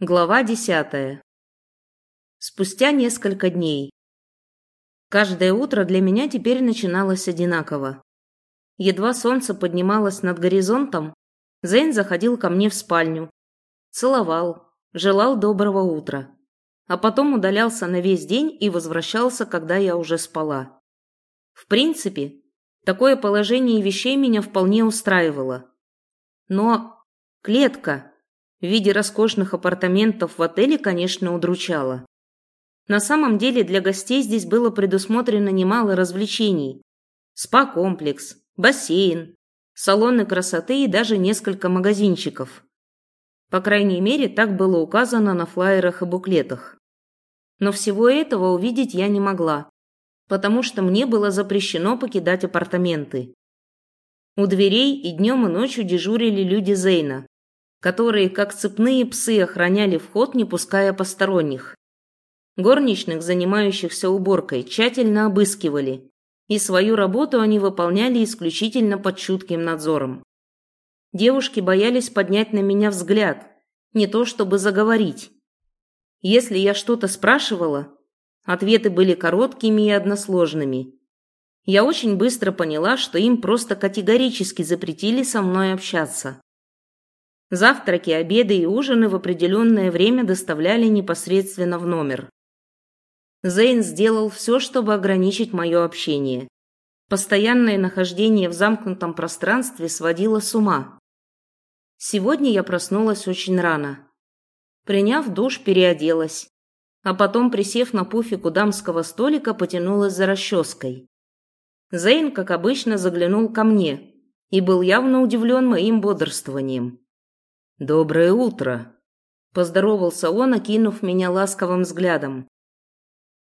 Глава десятая. Спустя несколько дней. Каждое утро для меня теперь начиналось одинаково. Едва солнце поднималось над горизонтом, Зейн заходил ко мне в спальню, целовал, желал доброго утра, а потом удалялся на весь день и возвращался, когда я уже спала. В принципе, такое положение вещей меня вполне устраивало. Но клетка в виде роскошных апартаментов в отеле, конечно, удручала. На самом деле для гостей здесь было предусмотрено немало развлечений. Спа-комплекс, бассейн, салоны красоты и даже несколько магазинчиков. По крайней мере, так было указано на флаерах и буклетах. Но всего этого увидеть я не могла, потому что мне было запрещено покидать апартаменты. У дверей и днем и ночью дежурили люди Зейна, которые, как цепные псы, охраняли вход, не пуская посторонних. Горничных, занимающихся уборкой, тщательно обыскивали, и свою работу они выполняли исключительно под чутким надзором. Девушки боялись поднять на меня взгляд, не то чтобы заговорить. Если я что-то спрашивала, ответы были короткими и односложными. Я очень быстро поняла, что им просто категорически запретили со мной общаться. Завтраки, обеды и ужины в определенное время доставляли непосредственно в номер. Зейн сделал все, чтобы ограничить мое общение. Постоянное нахождение в замкнутом пространстве сводило с ума. Сегодня я проснулась очень рано. Приняв душ, переоделась, а потом, присев на пуфик у дамского столика, потянулась за расческой. Зейн, как обычно, заглянул ко мне и был явно удивлен моим бодрствованием. «Доброе утро!» – поздоровался он, окинув меня ласковым взглядом.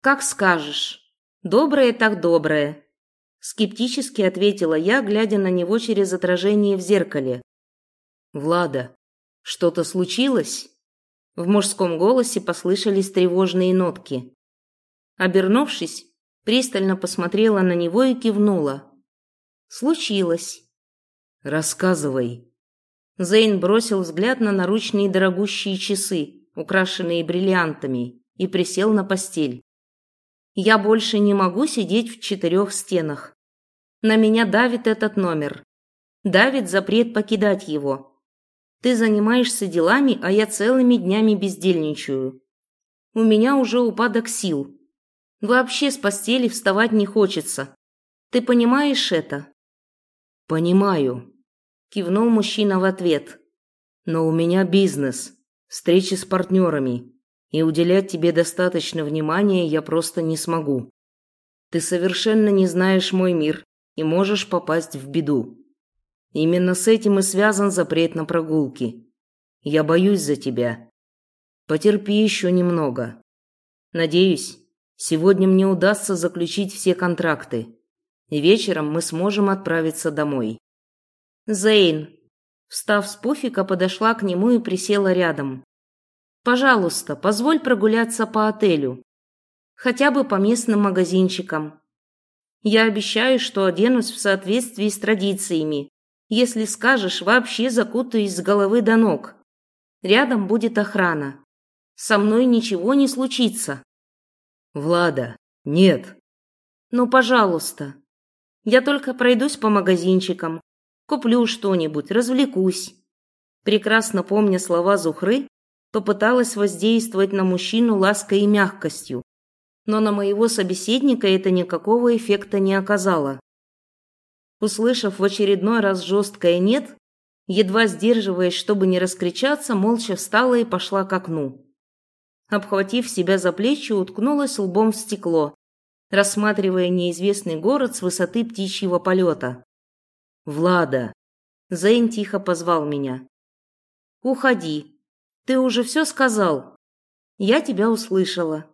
«Как скажешь. Доброе так доброе!» Скептически ответила я, глядя на него через отражение в зеркале. «Влада, что-то случилось?» В мужском голосе послышались тревожные нотки. Обернувшись, пристально посмотрела на него и кивнула. «Случилось». «Рассказывай», Зейн бросил взгляд на наручные дорогущие часы, украшенные бриллиантами, и присел на постель. Я больше не могу сидеть в четырех стенах. На меня давит этот номер. Давит запрет покидать его. Ты занимаешься делами, а я целыми днями бездельничаю. У меня уже упадок сил. Вообще с постели вставать не хочется. Ты понимаешь это? Понимаю, Кивнул мужчина в ответ. Но у меня бизнес, встречи с партнерами, и уделять тебе достаточно внимания я просто не смогу. Ты совершенно не знаешь мой мир и можешь попасть в беду. Именно с этим и связан запрет на прогулки. Я боюсь за тебя. Потерпи еще немного. Надеюсь, сегодня мне удастся заключить все контракты, и вечером мы сможем отправиться домой. Зейн. Встав с пуфика, подошла к нему и присела рядом. Пожалуйста, позволь прогуляться по отелю. Хотя бы по местным магазинчикам. Я обещаю, что оденусь в соответствии с традициями. Если скажешь, вообще закутаюсь с головы до ног. Рядом будет охрана. Со мной ничего не случится. Влада, нет. Ну, пожалуйста. Я только пройдусь по магазинчикам, Куплю что-нибудь, развлекусь. Прекрасно помня слова Зухры, попыталась воздействовать на мужчину лаской и мягкостью, но на моего собеседника это никакого эффекта не оказало. Услышав в очередной раз жесткое «нет», едва сдерживаясь, чтобы не раскричаться, молча встала и пошла к окну. Обхватив себя за плечи, уткнулась лбом в стекло, рассматривая неизвестный город с высоты птичьего полета. «Влада!» Зейн тихо позвал меня. «Уходи. Ты уже все сказал. Я тебя услышала.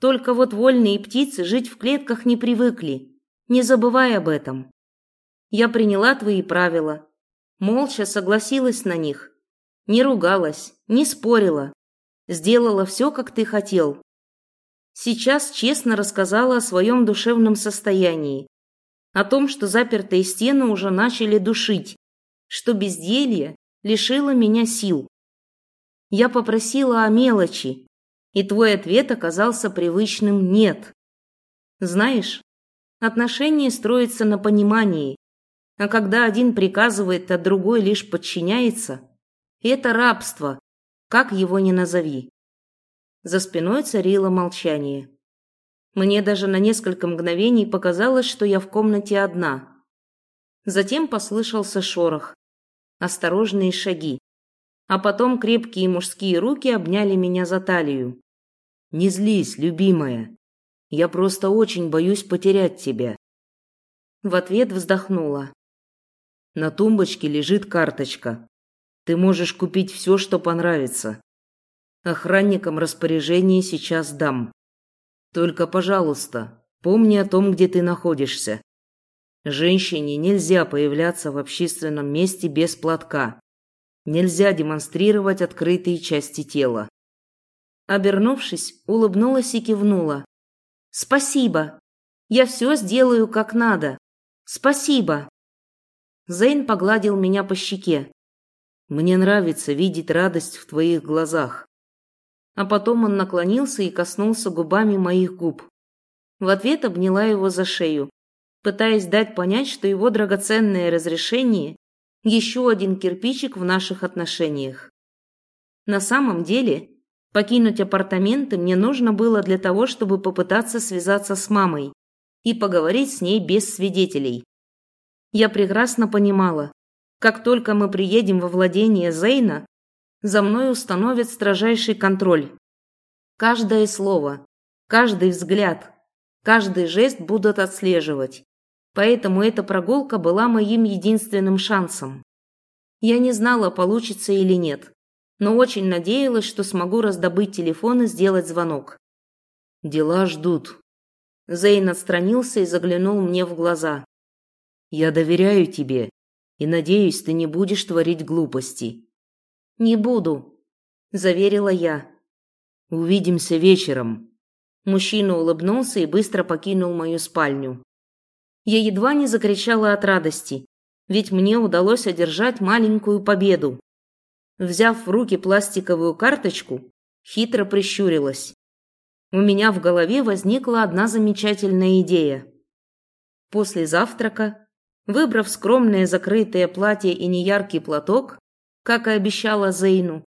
Только вот вольные птицы жить в клетках не привыкли. Не забывай об этом. Я приняла твои правила. Молча согласилась на них. Не ругалась, не спорила. Сделала все, как ты хотел. Сейчас честно рассказала о своем душевном состоянии о том, что запертые стены уже начали душить, что безделье лишило меня сил. Я попросила о мелочи, и твой ответ оказался привычным «нет». Знаешь, отношения строятся на понимании, а когда один приказывает, а другой лишь подчиняется, это рабство, как его ни назови. За спиной царило молчание. Мне даже на несколько мгновений показалось, что я в комнате одна. Затем послышался шорох, осторожные шаги, а потом крепкие мужские руки обняли меня за талию. «Не злись, любимая. Я просто очень боюсь потерять тебя». В ответ вздохнула. На тумбочке лежит карточка. Ты можешь купить все, что понравится. Охранникам распоряжение сейчас дам. Только, пожалуйста, помни о том, где ты находишься. Женщине нельзя появляться в общественном месте без платка. Нельзя демонстрировать открытые части тела. Обернувшись, улыбнулась и кивнула. «Спасибо. Я все сделаю как надо. Спасибо». Зейн погладил меня по щеке. «Мне нравится видеть радость в твоих глазах». А потом он наклонился и коснулся губами моих губ. В ответ обняла его за шею, пытаясь дать понять, что его драгоценное разрешение – еще один кирпичик в наших отношениях. На самом деле, покинуть апартаменты мне нужно было для того, чтобы попытаться связаться с мамой и поговорить с ней без свидетелей. Я прекрасно понимала, как только мы приедем во владение Зейна, за мной установят строжайший контроль. Каждое слово, каждый взгляд, каждый жест будут отслеживать. Поэтому эта прогулка была моим единственным шансом. Я не знала, получится или нет, но очень надеялась, что смогу раздобыть телефон и сделать звонок. «Дела ждут». Зейн отстранился и заглянул мне в глаза. Я доверяю тебе и надеюсь, ты не будешь творить глупостей. Не буду, заверила я. Увидимся вечером. Мужчина улыбнулся и быстро покинул мою спальню. Я едва не закричала от радости, ведь мне удалось одержать маленькую победу. Взяв в руки пластиковую карточку, хитро прищурилась. У меня в голове возникла одна замечательная идея. После завтрака Выбрав скромное закрытое платье и неяркий платок, как и обещала Зейну,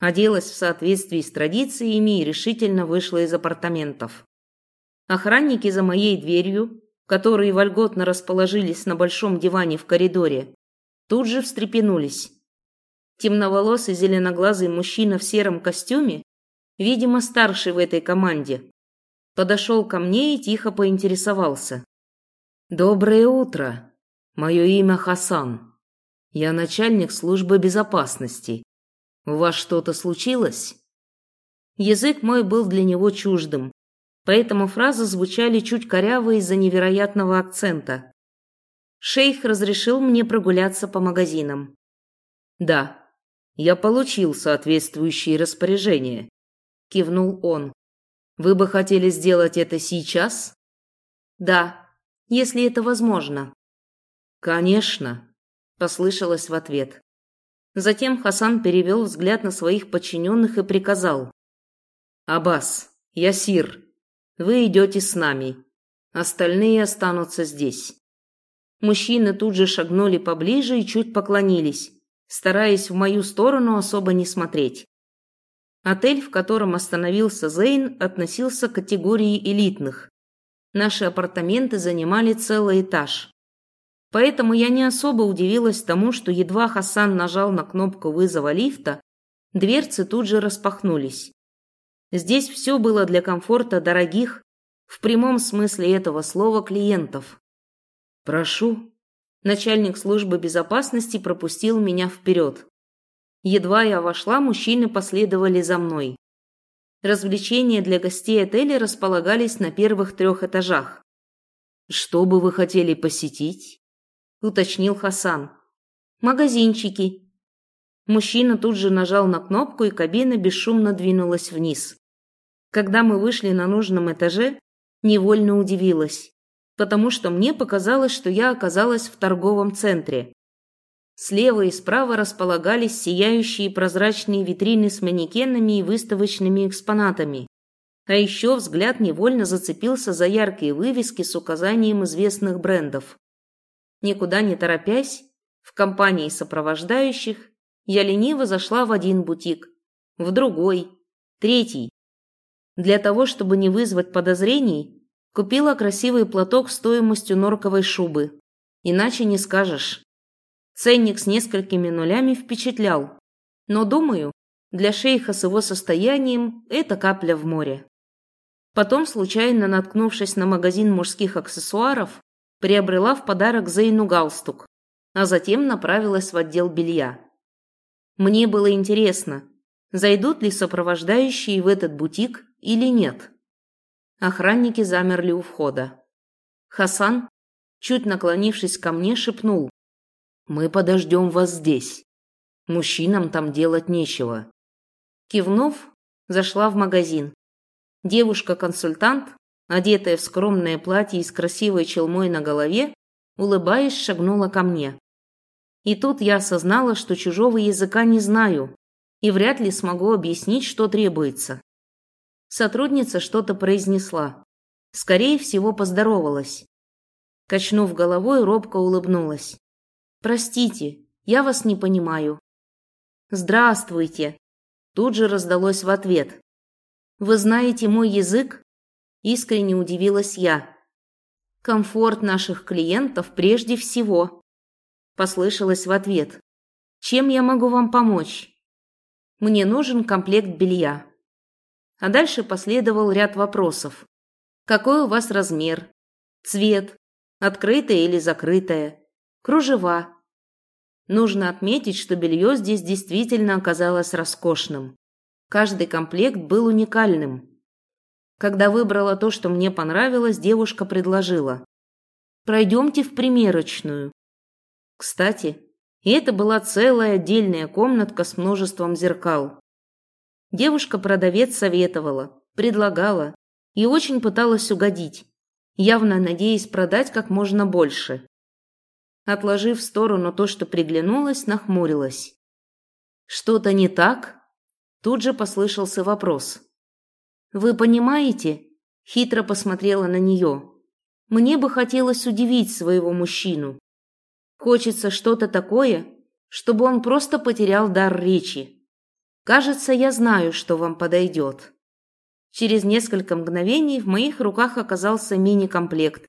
оделась в соответствии с традициями и решительно вышла из апартаментов. Охранники за моей дверью, которые вольготно расположились на большом диване в коридоре, тут же встрепенулись. Темноволосый зеленоглазый мужчина в сером костюме, видимо, старший в этой команде, подошел ко мне и тихо поинтересовался. «Доброе утро!» Мое имя Хасан. Я начальник службы безопасности. У вас что-то случилось? Язык мой был для него чуждым, поэтому фразы звучали чуть коряво из-за невероятного акцента. Шейх разрешил мне прогуляться по магазинам. Да, я получил соответствующие распоряжения, кивнул он. Вы бы хотели сделать это сейчас? Да, если это возможно. «Конечно», – послышалось в ответ. Затем Хасан перевел взгляд на своих подчиненных и приказал. «Аббас, Ясир, вы идете с нами. Остальные останутся здесь». Мужчины тут же шагнули поближе и чуть поклонились, стараясь в мою сторону особо не смотреть. Отель, в котором остановился Зейн, относился к категории элитных. Наши апартаменты занимали целый этаж. Поэтому я не особо удивилась тому, что едва Хасан нажал на кнопку вызова лифта, дверцы тут же распахнулись. Здесь все было для комфорта дорогих, в прямом смысле этого слова, клиентов. «Прошу». Начальник службы безопасности пропустил меня вперед. Едва я вошла, мужчины последовали за мной. Развлечения для гостей отеля располагались на первых трех этажах. «Что бы вы хотели посетить?» Уточнил Хасан. Магазинчики. Мужчина тут же нажал на кнопку, и кабина бесшумно двинулась вниз. Когда мы вышли на нужном этаже, невольно удивилась, потому что мне показалось, что я оказалась в торговом центре. Слева и справа располагались сияющие прозрачные витрины с манекенами и выставочными экспонатами. А еще взгляд невольно зацепился за яркие вывески с указанием известных брендов. Никуда не торопясь, в компании сопровождающих, я лениво зашла в один бутик, в другой, третий. Для того, чтобы не вызвать подозрений, купила красивый платок стоимостью норковой шубы. Иначе не скажешь. Ценник с несколькими нулями впечатлял. Но, думаю, для шейха с его состоянием это капля в море. Потом, случайно наткнувшись на магазин мужских аксессуаров, приобрела в подарок Зейну галстук, а затем направилась в отдел белья. Мне было интересно, зайдут ли сопровождающие в этот бутик или нет. Охранники замерли у входа. Хасан, чуть наклонившись ко мне, шепнул. «Мы подождем вас здесь. Мужчинам там делать нечего». Кивнув, зашла в магазин. Девушка-консультант, одетая в скромное платье и с красивой челмой на голове, улыбаясь, шагнула ко мне. И тут я осознала, что чужого языка не знаю и вряд ли смогу объяснить, что требуется. Сотрудница что-то произнесла. Скорее всего, поздоровалась. Качнув головой, робко улыбнулась. «Простите, я вас не понимаю». «Здравствуйте!» Тут же раздалось в ответ. Вы знаете мой язык? Искренне удивилась я. Комфорт наших клиентов прежде всего. Послышалось в ответ. Чем я могу вам помочь? Мне нужен комплект белья. А дальше последовал ряд вопросов. Какой у вас размер? Цвет? Открытое или закрытое? Кружева? Нужно отметить, что белье здесь действительно оказалось роскошным. Каждый комплект был уникальным. Когда выбрала то, что мне понравилось, девушка предложила. «Пройдемте в примерочную». Кстати, это была целая отдельная комнатка с множеством зеркал. Девушка-продавец советовала, предлагала и очень пыталась угодить, явно надеясь продать как можно больше. Отложив в сторону то, что приглянулось, нахмурилась. «Что-то не так?» Тут же послышался вопрос. «Вы понимаете?» – хитро посмотрела на нее. «Мне бы хотелось удивить своего мужчину. Хочется что-то такое, чтобы он просто потерял дар речи. Кажется, я знаю, что вам подойдет». Через несколько мгновений в моих руках оказался мини-комплект,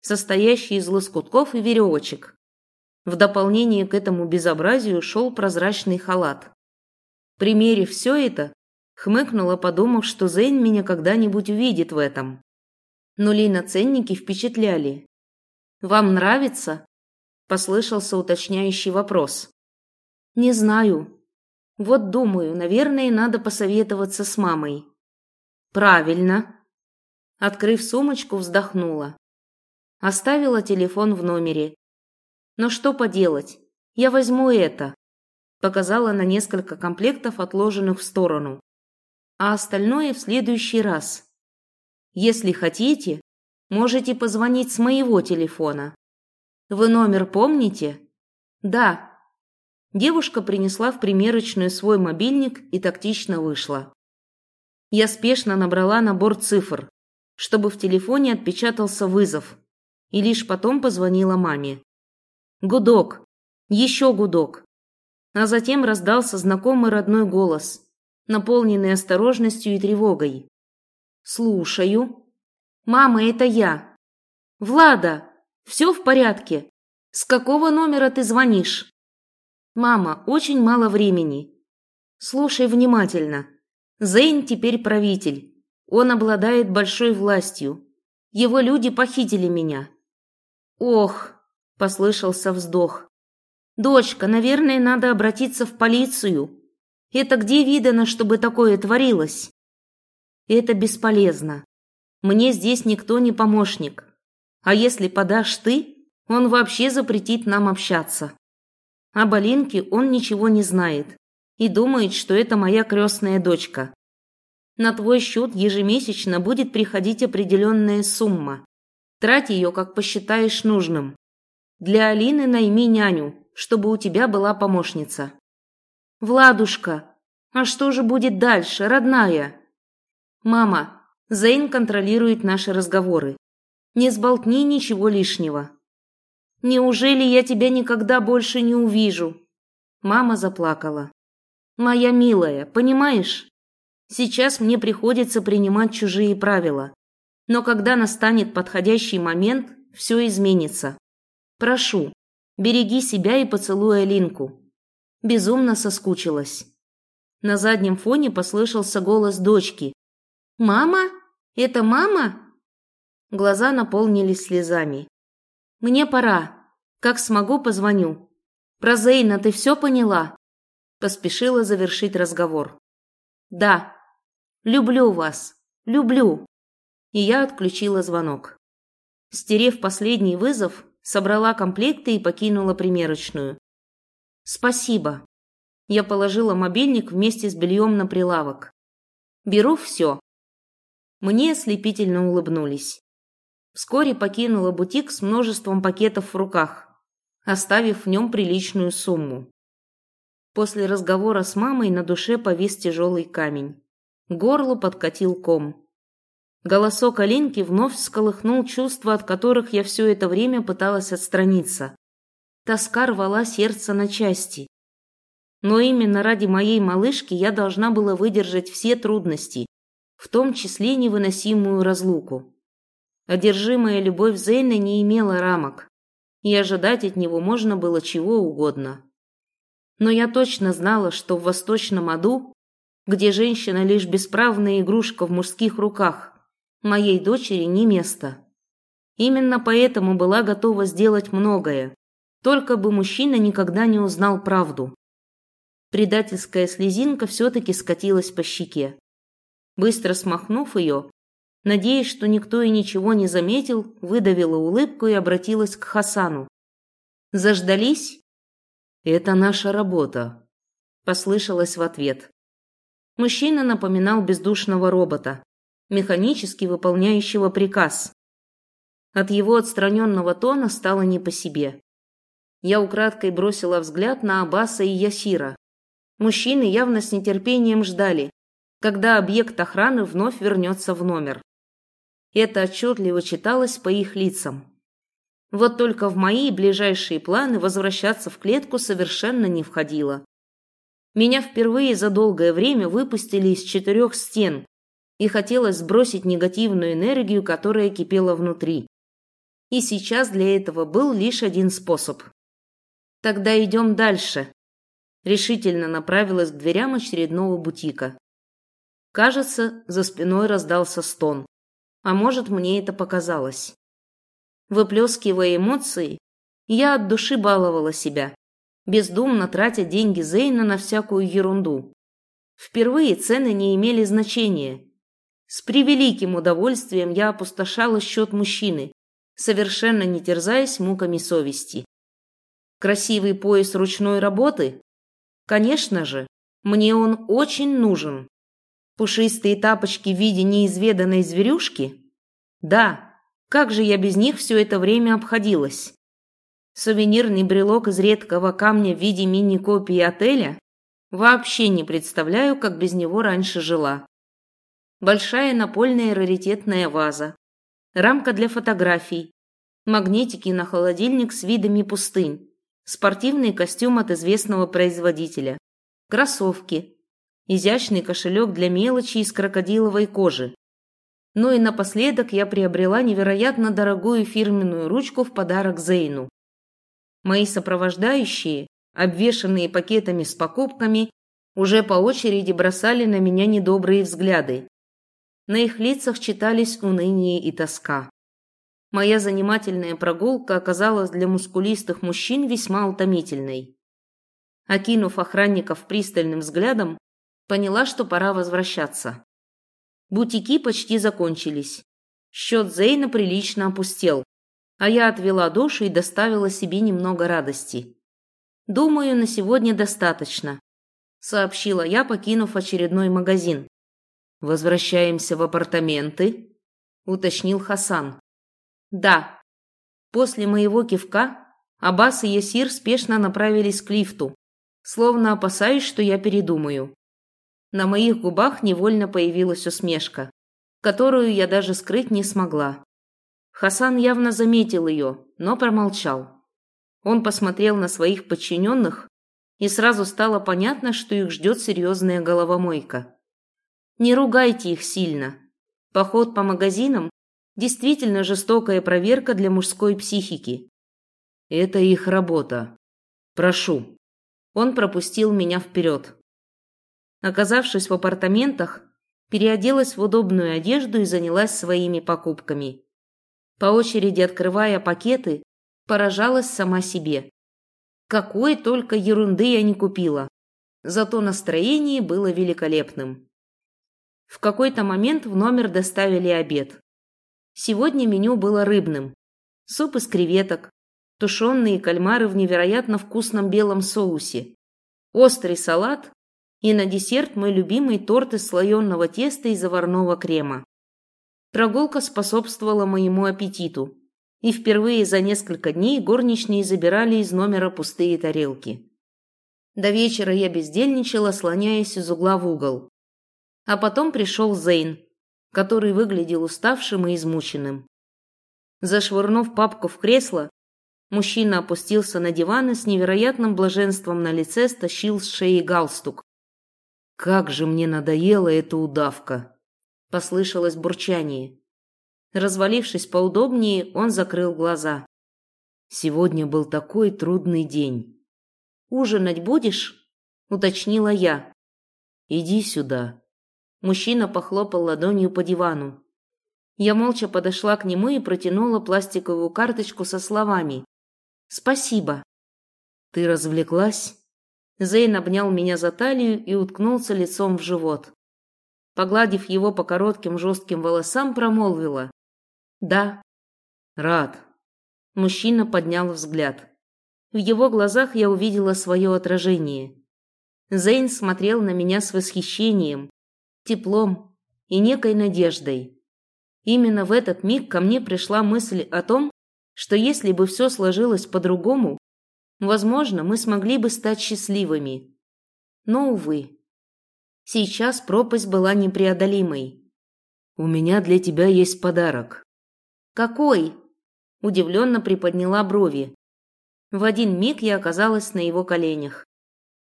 состоящий из лоскутков и веревочек. В дополнение к этому безобразию шел прозрачный халат. Примерив все это, хмыкнула, подумав, что Зейн меня когда-нибудь увидит в этом. Нули на ценнике впечатляли. «Вам нравится?» – послышался уточняющий вопрос. «Не знаю. Вот думаю, наверное, надо посоветоваться с мамой». «Правильно». Открыв сумочку, вздохнула. Оставила телефон в номере. «Но что поделать? Я возьму это показала на несколько комплектов, отложенных в сторону. А остальное в следующий раз. Если хотите, можете позвонить с моего телефона. Вы номер помните? Да. Девушка принесла в примерочную свой мобильник и тактично вышла. Я спешно набрала набор цифр, чтобы в телефоне отпечатался вызов, и лишь потом позвонила маме. Гудок. Еще гудок а затем раздался знакомый родной голос, наполненный осторожностью и тревогой. «Слушаю». «Мама, это я». «Влада, все в порядке? С какого номера ты звонишь?» «Мама, очень мало времени. Слушай внимательно. Зейн теперь правитель. Он обладает большой властью. Его люди похитили меня». «Ох!» – послышался вздох. «Дочка, наверное, надо обратиться в полицию. Это где видано, чтобы такое творилось?» «Это бесполезно. Мне здесь никто не помощник. А если подашь ты, он вообще запретит нам общаться. О Балинке он ничего не знает и думает, что это моя крестная дочка. На твой счет ежемесячно будет приходить определенная сумма. Трать ее, как посчитаешь нужным. Для Алины найми няню, чтобы у тебя была помощница. Владушка, а что же будет дальше, родная? Мама, Зейн контролирует наши разговоры. Не сболтни ничего лишнего. Неужели я тебя никогда больше не увижу? Мама заплакала. Моя милая, понимаешь? Сейчас мне приходится принимать чужие правила. Но когда настанет подходящий момент, все изменится. Прошу, береги себя и поцелуй Алинку. Безумно соскучилась. На заднем фоне послышался голос дочки. «Мама? Это мама?» Глаза наполнились слезами. «Мне пора. Как смогу, позвоню. Про Зейна ты все поняла?» Поспешила завершить разговор. «Да. Люблю вас. Люблю». И я отключила звонок. Стерев последний вызов, собрала комплекты и покинула примерочную. «Спасибо». Я положила мобильник вместе с бельем на прилавок. «Беру все». Мне ослепительно улыбнулись. Вскоре покинула бутик с множеством пакетов в руках, оставив в нем приличную сумму. После разговора с мамой на душе повис тяжелый камень. Горло подкатил ком. Голосок Оленьки вновь сколыхнул чувства, от которых я все это время пыталась отстраниться. Тоска рвала сердце на части. Но именно ради моей малышки я должна была выдержать все трудности, в том числе невыносимую разлуку. Одержимая любовь Зейна не имела рамок, и ожидать от него можно было чего угодно. Но я точно знала, что в восточном аду, где женщина лишь бесправная игрушка в мужских руках, моей дочери не место. Именно поэтому была готова сделать многое, только бы мужчина никогда не узнал правду. Предательская слезинка все-таки скатилась по щеке. Быстро смахнув ее, Надеясь, что никто и ничего не заметил, выдавила улыбку и обратилась к Хасану. «Заждались?» «Это наша работа», – послышалось в ответ. Мужчина напоминал бездушного робота, механически выполняющего приказ. От его отстраненного тона стало не по себе. Я украдкой бросила взгляд на Аббаса и Ясира. Мужчины явно с нетерпением ждали, когда объект охраны вновь вернется в номер. Это отчетливо читалось по их лицам. Вот только в мои ближайшие планы возвращаться в клетку совершенно не входило. Меня впервые за долгое время выпустили из четырех стен, и хотелось сбросить негативную энергию, которая кипела внутри. И сейчас для этого был лишь один способ. Тогда идем дальше. Решительно направилась к дверям очередного бутика. Кажется, за спиной раздался стон. А может, мне это показалось. Выплескивая эмоции, я от души баловала себя, бездумно тратя деньги Зейна на всякую ерунду. Впервые цены не имели значения. С превеликим удовольствием я опустошала счет мужчины, совершенно не терзаясь муками совести. Красивый пояс ручной работы? Конечно же, мне он очень нужен. Пушистые тапочки в виде неизведанной зверюшки? Да, как же я без них все это время обходилась? Сувенирный брелок из редкого камня в виде мини-копии отеля? Вообще не представляю, как без него раньше жила. Большая напольная раритетная ваза. Рамка для фотографий. Магнитики на холодильник с видами пустынь. Спортивный костюм от известного производителя. Кроссовки изящный кошелек для мелочи из крокодиловой кожи. Ну и напоследок я приобрела невероятно дорогую фирменную ручку в подарок Зейну. Мои сопровождающие, обвешанные пакетами с покупками, уже по очереди бросали на меня недобрые взгляды. На их лицах читались уныние и тоска. Моя занимательная прогулка оказалась для мускулистых мужчин весьма утомительной. Окинув охранников пристальным взглядом, Поняла, что пора возвращаться. Бутики почти закончились. Счет Зейна прилично опустел, а я отвела душу и доставила себе немного радости. «Думаю, на сегодня достаточно», – сообщила я, покинув очередной магазин. «Возвращаемся в апартаменты?» – уточнил Хасан. «Да». После моего кивка Аббас и Ясир спешно направились к лифту, словно опасаясь, что я передумаю. На моих губах невольно появилась усмешка, которую я даже скрыть не смогла. Хасан явно заметил ее, но промолчал. Он посмотрел на своих подчиненных, и сразу стало понятно, что их ждет серьезная головомойка. Не ругайте их сильно. Поход по магазинам – действительно жестокая проверка для мужской психики. Это их работа. Прошу. Он пропустил меня вперед. Оказавшись в апартаментах, переоделась в удобную одежду и занялась своими покупками. По очереди открывая пакеты, поражалась сама себе. Какой только ерунды я не купила. Зато настроение было великолепным. В какой-то момент в номер доставили обед. Сегодня меню было рыбным. Суп из креветок, тушеные кальмары в невероятно вкусном белом соусе, острый салат и на десерт мой любимый торт из слоеного теста и заварного крема. Прогулка способствовала моему аппетиту, и впервые за несколько дней горничные забирали из номера пустые тарелки. До вечера я бездельничала, слоняясь из угла в угол. А потом пришел Зейн, который выглядел уставшим и измученным. Зашвырнув папку в кресло, мужчина опустился на диван и с невероятным блаженством на лице стащил с шеи галстук. «Как же мне надоела эта удавка!» – послышалось бурчание. Развалившись поудобнее, он закрыл глаза. «Сегодня был такой трудный день». «Ужинать будешь?» – уточнила я. «Иди сюда», Мужчина похлопал ладонью по дивану. Я молча подошла к нему и протянула пластиковую карточку со словами «Спасибо». «Ты развлеклась?» Зейн обнял меня за талию и уткнулся лицом в живот. Погладив его по коротким жестким волосам, промолвила «Да». «Рад». Мужчина поднял взгляд. В его глазах я увидела свое отражение. Зейн смотрел на меня с восхищением, теплом и некой надеждой. Именно в этот миг ко мне пришла мысль о том, что если бы все сложилось по-другому, возможно, мы смогли бы стать счастливыми. Но, увы, сейчас пропасть была непреодолимой. «У меня для тебя есть подарок». «Какой?» – удивленно приподняла брови. В один миг я оказалась на его коленях.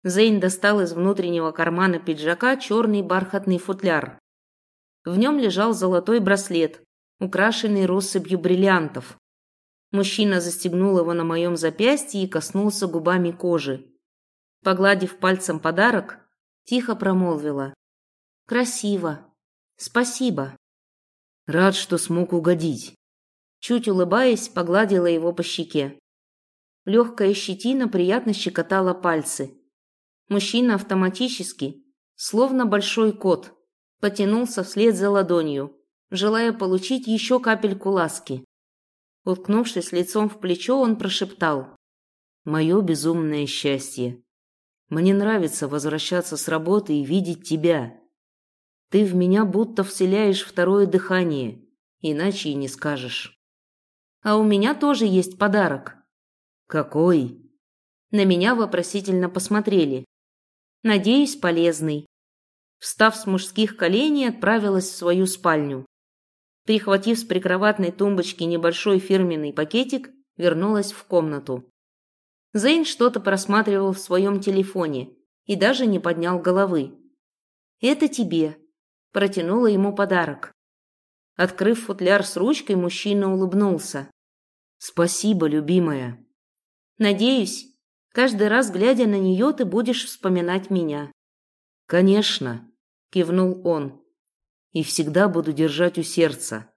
Зейн достал из внутреннего кармана пиджака черный бархатный футляр. В нем лежал золотой браслет, украшенный россыпью бриллиантов. Мужчина застегнул его на моем запястье и коснулся губами кожи. Погладив пальцем подарок, тихо промолвила. «Красиво. Спасибо». «Рад, что смог угодить». Чуть улыбаясь, погладила его по щеке. Легкая щетина приятно щекотала пальцы. Мужчина автоматически, словно большой кот, потянулся вслед за ладонью, желая получить еще капельку ласки. Уткнувшись лицом в плечо, он прошептал. «Мое безумное счастье. Мне нравится возвращаться с работы и видеть тебя. Ты в меня будто вселяешь второе дыхание, иначе и не скажешь. А у меня тоже есть подарок». «Какой?» На меня вопросительно посмотрели. Надеюсь, полезный. Встав с мужских коленей, отправилась в свою спальню. Прихватив с прикроватной тумбочки небольшой фирменный пакетик, вернулась в комнату. Зейн что-то просматривал в своем телефоне и даже не поднял головы. «Это тебе», – протянула ему подарок. Открыв футляр с ручкой, мужчина улыбнулся. «Спасибо, любимая». «Надеюсь, Каждый раз, глядя на нее, ты будешь вспоминать меня. Конечно, кивнул он. И всегда буду держать у сердца.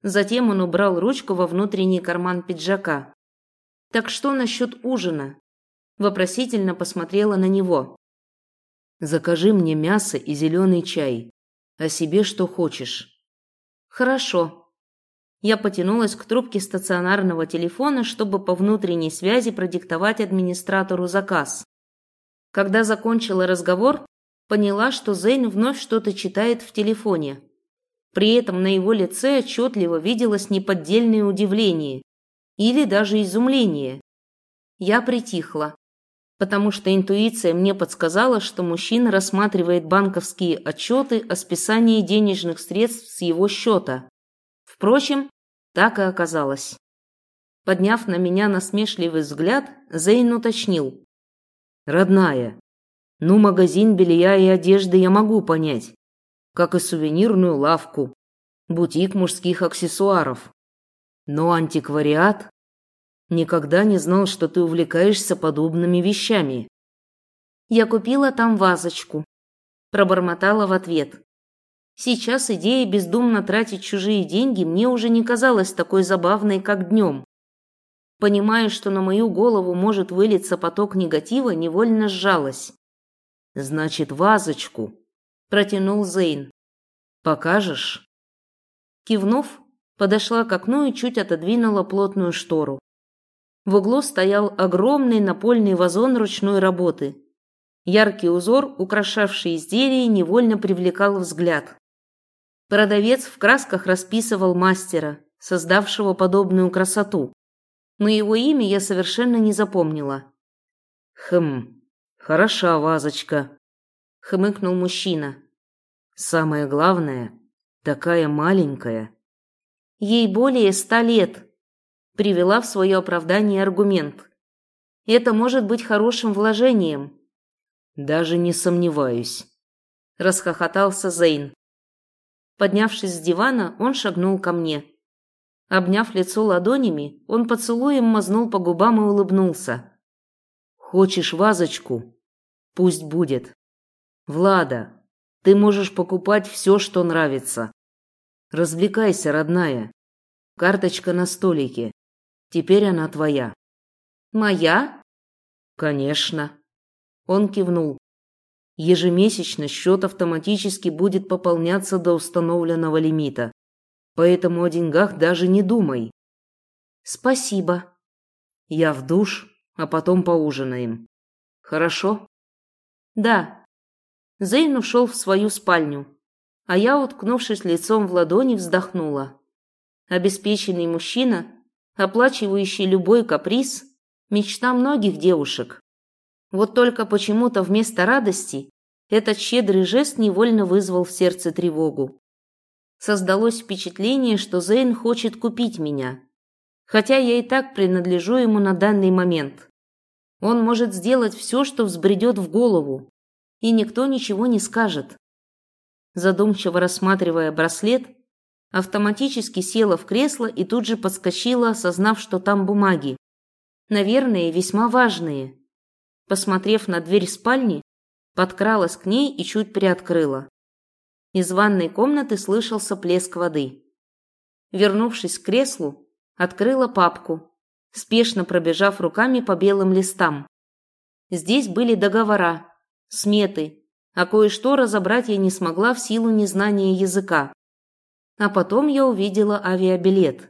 Затем он убрал ручку во внутренний карман пиджака. Так что насчет ужина? Вопросительно посмотрела на него. Закажи мне мясо и зеленый чай. А себе что хочешь. Хорошо, я потянулась к трубке стационарного телефона, чтобы по внутренней связи продиктовать администратору заказ. Когда закончила разговор, поняла, что Зейн вновь что-то читает в телефоне. При этом на его лице отчетливо виделось неподдельное удивление или даже изумление. Я притихла, потому что интуиция мне подсказала, что мужчина рассматривает банковские отчеты о списании денежных средств с его счета. Впрочем, так и оказалось. Подняв на меня насмешливый взгляд, Зейн уточнил. «Родная, ну магазин белья и одежды я могу понять, как и сувенирную лавку, бутик мужских аксессуаров. Но антиквариат? Никогда не знал, что ты увлекаешься подобными вещами». «Я купила там вазочку», – пробормотала в ответ. Сейчас идея бездумно тратить чужие деньги мне уже не казалась такой забавной, как днем. Понимая, что на мою голову может вылиться поток негатива, невольно сжалась. «Значит, вазочку», – протянул Зейн. «Покажешь?» Кивнув, подошла к окну и чуть отодвинула плотную штору. В углу стоял огромный напольный вазон ручной работы. Яркий узор, украшавший изделие, невольно привлекал взгляд. Продавец в красках расписывал мастера, создавшего подобную красоту. Но его имя я совершенно не запомнила. «Хм, хороша вазочка», — хмыкнул мужчина. «Самое главное, такая маленькая». «Ей более ста лет», — привела в свое оправдание аргумент. «Это может быть хорошим вложением». «Даже не сомневаюсь», — расхохотался Зейн. Поднявшись с дивана, он шагнул ко мне. Обняв лицо ладонями, он поцелуем мазнул по губам и улыбнулся. «Хочешь вазочку? Пусть будет. Влада, ты можешь покупать все, что нравится. Развлекайся, родная. Карточка на столике. Теперь она твоя». «Моя?» «Конечно». Он кивнул. Ежемесячно счет автоматически будет пополняться до установленного лимита. Поэтому о деньгах даже не думай. Спасибо. Я в душ, а потом поужинаем. Хорошо? Да. Зейн ушел в свою спальню, а я, уткнувшись лицом в ладони, вздохнула. Обеспеченный мужчина, оплачивающий любой каприз, мечта многих девушек. Вот только почему-то вместо радости этот щедрый жест невольно вызвал в сердце тревогу. Создалось впечатление, что Зейн хочет купить меня. Хотя я и так принадлежу ему на данный момент. Он может сделать все, что взбредет в голову, и никто ничего не скажет. Задумчиво рассматривая браслет, автоматически села в кресло и тут же подскочила, осознав, что там бумаги. Наверное, весьма важные. Посмотрев на дверь спальни, подкралась к ней и чуть приоткрыла. Из ванной комнаты слышался плеск воды. Вернувшись к креслу, открыла папку, спешно пробежав руками по белым листам. Здесь были договора, сметы, а кое-что разобрать я не смогла в силу незнания языка. А потом я увидела авиабилет.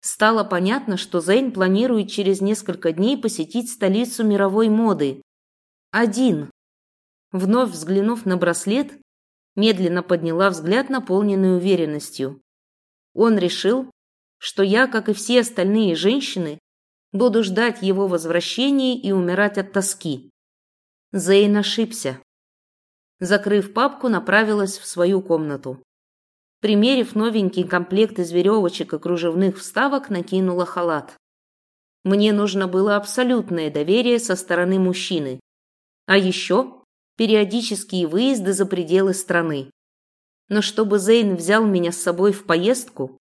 Стало понятно, что Зейн планирует через несколько дней посетить столицу мировой моды. Один. Вновь взглянув на браслет, медленно подняла взгляд, наполненный уверенностью. Он решил, что я, как и все остальные женщины, буду ждать его возвращения и умирать от тоски. Зейн ошибся. Закрыв папку, направилась в свою комнату. Примерив новенький комплект из веревочек и кружевных вставок, накинула халат. Мне нужно было абсолютное доверие со стороны мужчины. А еще периодические выезды за пределы страны. Но чтобы Зейн взял меня с собой в поездку,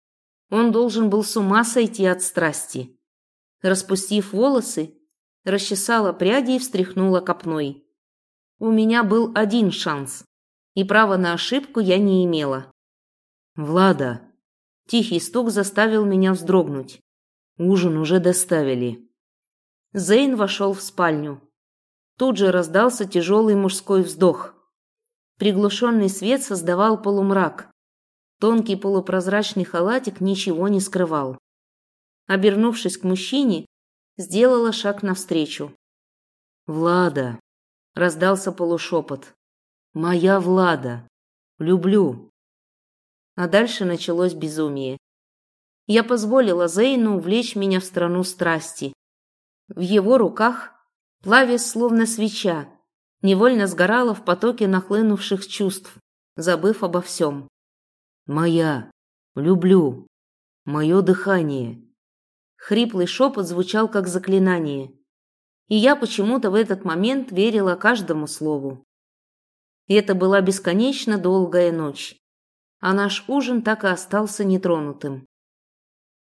он должен был с ума сойти от страсти. Распустив волосы, расчесала пряди и встряхнула копной. У меня был один шанс, и права на ошибку я не имела. «Влада!» Тихий стук заставил меня вздрогнуть. Ужин уже доставили. Зейн вошел в спальню. Тут же раздался тяжелый мужской вздох. Приглушенный свет создавал полумрак. Тонкий полупрозрачный халатик ничего не скрывал. Обернувшись к мужчине, сделала шаг навстречу. «Влада!» — раздался полушепот. «Моя Влада! Люблю!» А дальше началось безумие. Я позволила Зейну увлечь меня в страну страсти. В его руках, плавясь словно свеча, невольно сгорала в потоке нахлынувших чувств, забыв обо всем. «Моя! Люблю! Мое дыхание!» Хриплый шепот звучал как заклинание. И я почему-то в этот момент верила каждому слову. И это была бесконечно долгая ночь. А наш ужин так и остался нетронутым.